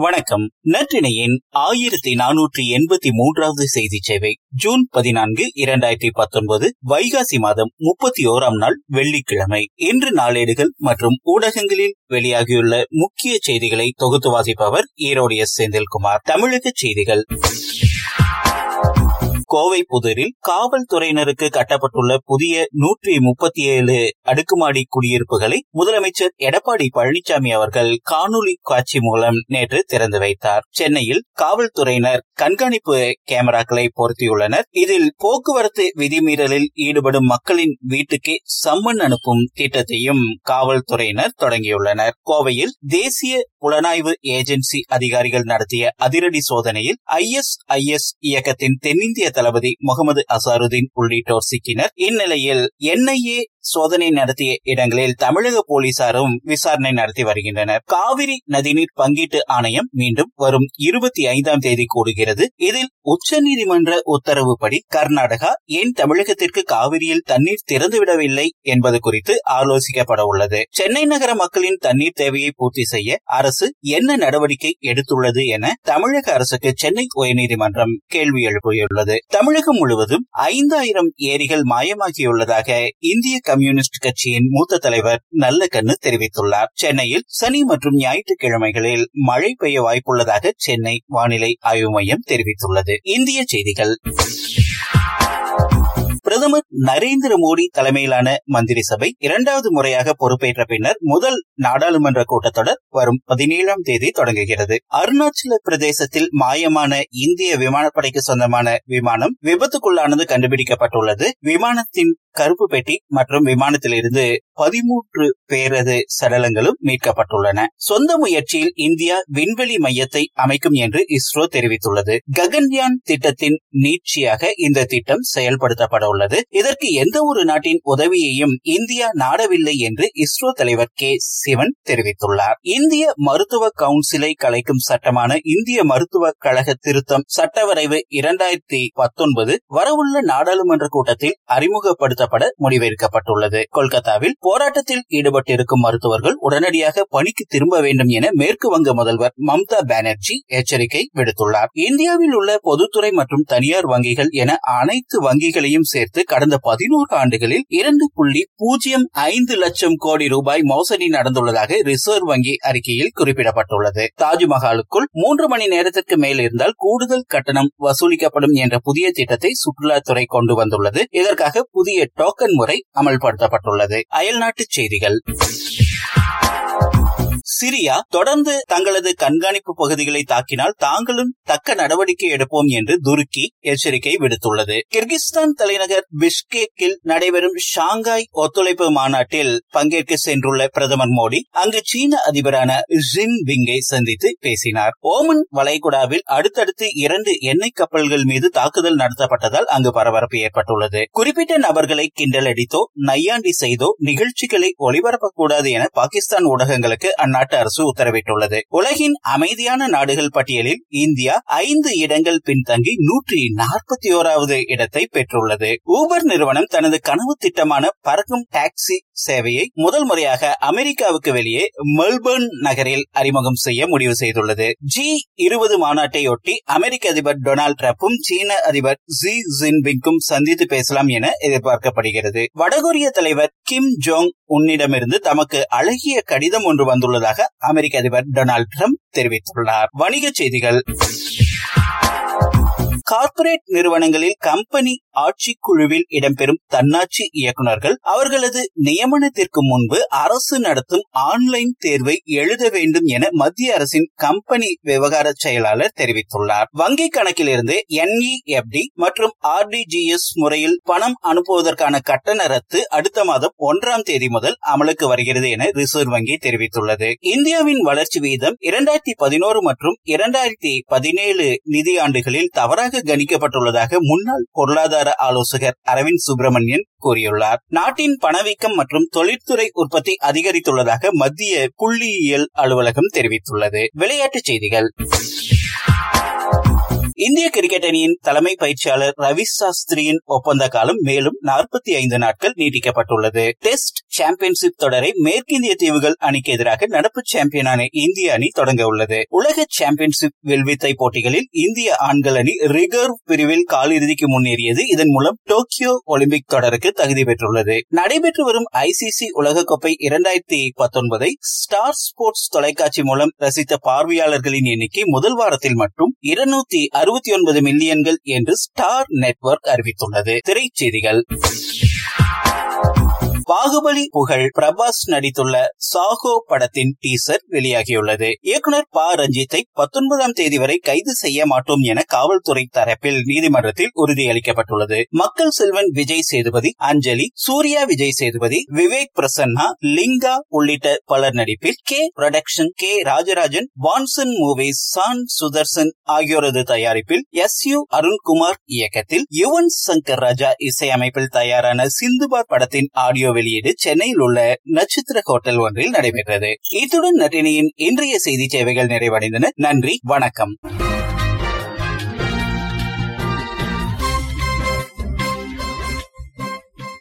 வணக்கம். நற்றினையின் ஆயிரத்தி நானூற்றி எண்பத்தி மூன்றாவது செய்தி சேவை ஜூன் பதினான்கு இரண்டாயிரத்தி பத்தொன்பது வைகாசி மாதம் முப்பத்தி ஓராம் நாள் வெள்ளிக்கிழமை. இன்று நாளேடுகள் மற்றும் ஊடகங்களில் வெளியாகியுள்ள முக்கிய செய்திகளை தொகுத்து வாசிப்பவர் ஈரோடு எஸ். செந்தில்குமார். தமிழக செய்திகள். கோவை புதரில் காவல்துறையினருக்கு கட்டப்பட்டுள்ள புதிய நூற்றி முப்பத்தி ஏழு அடுக்குமாடி குடியிருப்புகளை முதலமைச்சர் எடப்பாடி பழனிசாமி அவர்கள் காணொலி காட்சி மூலம் நேற்று திறந்து வைத்தார். சென்னையில் காவல்துறையினர் கண்காணிப்பு கேமராக்களை பொருத்தியுள்ளனர். இதில் போக்குவரத்து விதிமீறலில் ஈடுபடும் மக்களின் வீட்டுக்கே சம்மன் அனுப்பும் திட்டத்தையும் காவல்துறையினர் தொடங்கியுள்ளனர். கோவையில் தேசிய புலனாய்வு ஏஜென்சி அதிகாரிகள் நடத்திய அதிரடி சோதனையில் ஐ இயக்கத்தின் தென்னிந்திய தளபதி முகமது அசாருதீன் உள்ளிட்டோர் சிக்கினர். இந்நிலையில் என்ஐஏ சோதனை நடத்திய இடங்களில் தமிழக போலீசாரும் விசாரணை நடத்தி வருகின்றனர். காவிரி நதிநீர் பங்கீட்டு ஆணையம் மீண்டும் வரும் இருபத்தி ஐந்தாம் தேதி கூடுகிறது. இதில் உச்சநீதிமன்ற உத்தரவுப்படி கர்நாடகா ஏன் தமிழகத்திற்கு காவிரியில் தண்ணீர் திறந்துவிடவில்லை என்பது குறித்து ஆலோசிக்கப்பட உள்ளது. சென்னை நகர மக்களின் தண்ணீர் தேவையை பூர்த்தி செய்ய அரசு என்ன நடவடிக்கை எடுத்துள்ளது என தமிழக அரசுக்கு சென்னை உயர்நீதிமன்றம் கேள்வி எழுப்பியுள்ளது. தமிழகம் முழுவதும் ஐந்தாயிரம் ஏரிகள் மாயமாகியுள்ளதாக இந்திய கம்யூனிஸ்ட் கட்சியின் மூத்த தலைவர் நல்லக்கண்ணு தெரிவித்துள்ளார். சென்னையில் சனி மற்றும் ஞாயிற்றுக்கிழமைகளில் மழை பெய்ய வாய்ப்புள்ளதாக சென்னை வானிலை ஆய்வு மையம் தெரிவித்துள்ளது. இந்திய செய்திகள். பிரதமர் நரேந்திர மோடி தலைமையிலான மந்திரி சபை இரண்டாவது முறையாக பொறுப்பேற்ற பின்னர் முதல் நாடாளுமன்ற கூட்டத்தொடர் வரும் பதினேழாம் தேதி தொடங்குகிறது. அருணாச்சல பிரதேசத்தில் மாயமான இந்திய விமானப்படைக்கு சொந்தமான விமானம் விபத்துக்குள்ளானது கண்டுபிடிக்கப்பட்டுள்ளது. விமானத்தின் கருப்பு பெட்டி மற்றும் விமானத்திலிருந்து பதிமூன்று பேரது சடலங்களும் மீட்கப்பட்டுள்ளன. சொந்த முயற்சியில் இந்தியா விண்வெளி மையத்தை அமைக்கும் என்று இஸ்ரோ தெரிவித்துள்ளது. ககன்யான் திட்டத்தின் நீட்சியாக இந்த திட்டம் செயல்படுத்தப்பட உள்ளது இதற்கு எந்த ஒரு நாட்டின் உதவியையும் இந்தியா நாடவில்லை என்று இஸ்ரோ தலைவர் கே. சிவன் தெரிவித்துள்ளார். இந்திய மருத்துவ கவுன்சிலை கலைக்கும் சட்டமான இந்திய மருத்துவ கழக திருத்தம் சட்டவரைவு இரண்டாயிரத்தி பத்தொன்பது வரவுள்ள நாடாளுமன்ற கூட்டத்தில் அறிமுகப்படுத்தப்பட முடிவெடுக்கப்பட்டுள்ளது. கொல்கத்தாவில் போராட்டத்தில் ஈடுபட்டிருக்கும் மருத்துவர்கள் உடனடியாக பணிக்கு திரும்ப வேண்டும் என மேற்கு வங்க முதல்வர் மம்தா பானர்ஜி எச்சரிக்கை விடுத்துள்ளார். இந்தியாவில் உள்ள பொதுத்துறை மற்றும் தனியார் வங்கிகள் என அனைத்து வங்கிகளையும் சேர்த்து கடந்த பதினோரு ஆண்டுகளில் இரண்டு புள்ளி பூஜ்ஜியம் ஐந்து லட்சம் கோடி ரூபாய் மோசடி நடந்துள்ளதாக ரிசர்வ் வங்கி அறிக்கையில் குறிப்பிடப்பட்டுள்ளது. தாஜ்மஹாலுக்குள் மூன்று மணி நேரத்திற்கு மேல் இருந்தால் கூடுதல் கட்டணம் வசூலிக்கப்படும் என்ற புதிய திட்டத்தை சுற்றுலாத்துறை கொண்டு வந்துள்ளது. இதற்காக புதிய டோக்கன் முறை அமல்படுத்தப்பட்டுள்ளது. அயல் அயல்நாட்டு செய்திகள். சிரியா தொடர்ந்து தங்களது கண்காணிப்பு பகுதிகளை தாக்கினால் தாங்களும் தக்க நடவடிக்கை எடுப்போம் என்று துருக்கி எச்சரிக்கை விடுத்துள்ளது. கிர்கிஸ்தான் தலைநகர் பிஷ்கேக்கில் நடைபெறும் ஷாங்காய் ஒத்துழைப்பு மாநாட்டில் பங்கேற்க சென்றுள்ள பிரதமர் மோடி அங்கு சீன அதிபரான ஜின் பிங்கை சந்தித்து பேசினார். ஓமன் வளைகுடாவில் அடுத்தடுத்து இரண்டு எண்ணெய் கப்பல்கள் மீது தாக்குதல் நடத்தப்பட்டதால் அங்கு பரபரப்பு ஏற்பட்டுள்ளது. குறிப்பிட்ட நபர்களை கிண்டல் அடித்தோ நையாண்டி செய்தோ நிகழ்ச்சிகளை ஒளிபரப்பக்கூடாது என பாகிஸ்தான் ஊடகங்களுக்கு அந்நாட்டு அரசு உத்தரவிட்டுள்ளது. உலகின் அமைதியான நாடுகள் பட்டியலில் இந்தியா ஐந்து இடங்கள் பின்தங்கி நூற்றி நாற்பத்தி ஓராவது இடத்தை பெற்றுள்ளது. ஊபர் நிறுவனம் தனது கனவு திட்டமான பறக்கும் டாக்ஸி சேவையை முதல் முறையாக அமெரிக்காவுக்கு வெளியே மெல்பர்ன் நகரில் அறிமுகம் செய்ய முடிவு செய்துள்ளது. ஜி இருபது மாநாட்டையொட்டி அமெரிக்க அதிபர் டொனால்டு டிரம்பும் சீன அதிபர் ஜி ஜின்பிங்கும் சந்தித்து பேசலாம் என எதிர்பார்க்கப்படுகிறது. வடகொரிய தலைவர் கிம் ஜோங் உன்னிடமிருந்து தமக்கு அழகிய கடிதம் ஒன்று வந்துள்ளதாக அமெரிக்க அதிபர் டொனால்டு டிரம்ப் தெரிவித்துள்ளார். வணிகச் செய்திகள். கார்ப்பரேட் நிறுவனங்களில் கம்பெனி ஆட்சிக்குழுவில் இடம்பெறும் தன்னாட்சி இயக்குநர்கள் அவர்களது நியமனத்திற்கு முன்பு அரசு நடத்தும் ஆன்லைன் தேர்வை எழுத வேண்டும் என மத்திய அரசின் கம்பெனி விவகார செயலாளர் தெரிவித்துள்ளார். வங்கி கணக்கிலிருந்து என்இஎஃப்டி மற்றும் ஆர்டிஜிஎஸ் முறையில் பணம் அனுப்புவதற்கான கட்டண ரத்து அடுத்த மாதம் ஒன்றாம் தேதி முதல் அமலுக்கு வருகிறது என ரிசர்வ் வங்கி தெரிவித்துள்ளது. இந்தியாவின் வளர்ச்சி வீதம் இரண்டாயிரத்தி பதினோரு மற்றும் இரண்டாயிரத்தி பதினேழு நிதியாண்டுகளில் தவறாக கணிக்கப்பட்டுள்ளதாக முன்னாள் பொருளாதார ஆலோசகர் அரவிந்த் சுப்பிரமணியன் கூறியுள்ளார். நாட்டின் பணவீக்கம் மற்றும் தொழிற்துறை உற்பத்தி அதிகரித்துள்ளதாக மத்திய புள்ளியியல் அலுவலகம் தெரிவித்துள்ளது. விளையாட்டுச் செய்திகள். இந்திய கிரிக்கெட் அணியின் தலைமை பயிற்சியாளர் ரவி சாஸ்திரியின் ஒப்பந்த காலம் மேலும் நாற்பத்தி ஐந்து நாட்கள் நீட்டிக்கப்பட்டுள்ளது. டெஸ்ட் சாம்பியன்ஷிப் தொடரை மேற்கிந்திய தீவுகள் அணிக்கு எதிராக நடப்பு சாம்பியனான இந்திய அணி தொடங்க உள்ளது. உலக சாம்பியன்ஷிப் வில்வித்தை போட்டிகளில் இந்திய ஆண்கள் அணி ரிகர்வ் பிரிவில் காலிறுதிக்கு முன்னேறியது. இதன் மூலம் டோக்கியோ ஒலிம்பிக் தொடருக்கு தகுதி பெற்றுள்ளது. நடைபெற்று வரும் ஐசிசி உலகக்கோப்பை இரண்டாயிரத்தி பத்தொன்பதை ஸ்டார் ஸ்போர்ட்ஸ் தொலைக்காட்சி மூலம் ரசித்த பார்வையாளர்களின் எண்ணிக்கை முதல் வாரத்தில் மட்டும் இருநூத்தி அறுபத்தி ஒன்பது மில்லியன்கள் என்று ஸ்டார் நெட்வொர்க் அறிவித்துள்ளது. திரைச்செய்திகள். பாகுபலி புகழ் பிரபாஸ் நடித்துள்ள சாகோ படத்தின் டீசர் வெளியாகியுள்ளது. இயக்குனர் ப. ரஞ்சித்தை பத்தொன்பதாம் தேதி வரை கைது செய்ய மாட்டோம் என காவல்துறை தரப்பில் நீதிமன்றத்தில் உறுதியளிக்கப்பட்டுள்ளது. மக்கள் செல்வன் விஜய் சேதுபதி அஞ்சலி சூர்யா விஜய் சேதுபதி விவேக் பிரசன்னா லிங்கா உள்ளிட்ட பலர் நடிப்பில் K. Production K. Rajarajan Vanson movies Shan Sudharsan ஆகியோரது தயாரிப்பில் எஸ். யு. அருண்குமார் இயக்கத்தில் யுவன் சங்கர் ராஜா இசையமைப்பில் தயாரான சிந்துபார் படத்தின் ஆடியோ வெளியீடு சென்னையில் உள்ள நட்சத்திர ஹோட்டல் ஒன்றில் நடைபெற்றது. இத்துடன் நட்டினியின் இன்றைய செய்தி சேவைகள் நிறைவடைந்தன. நன்றி வணக்கம்.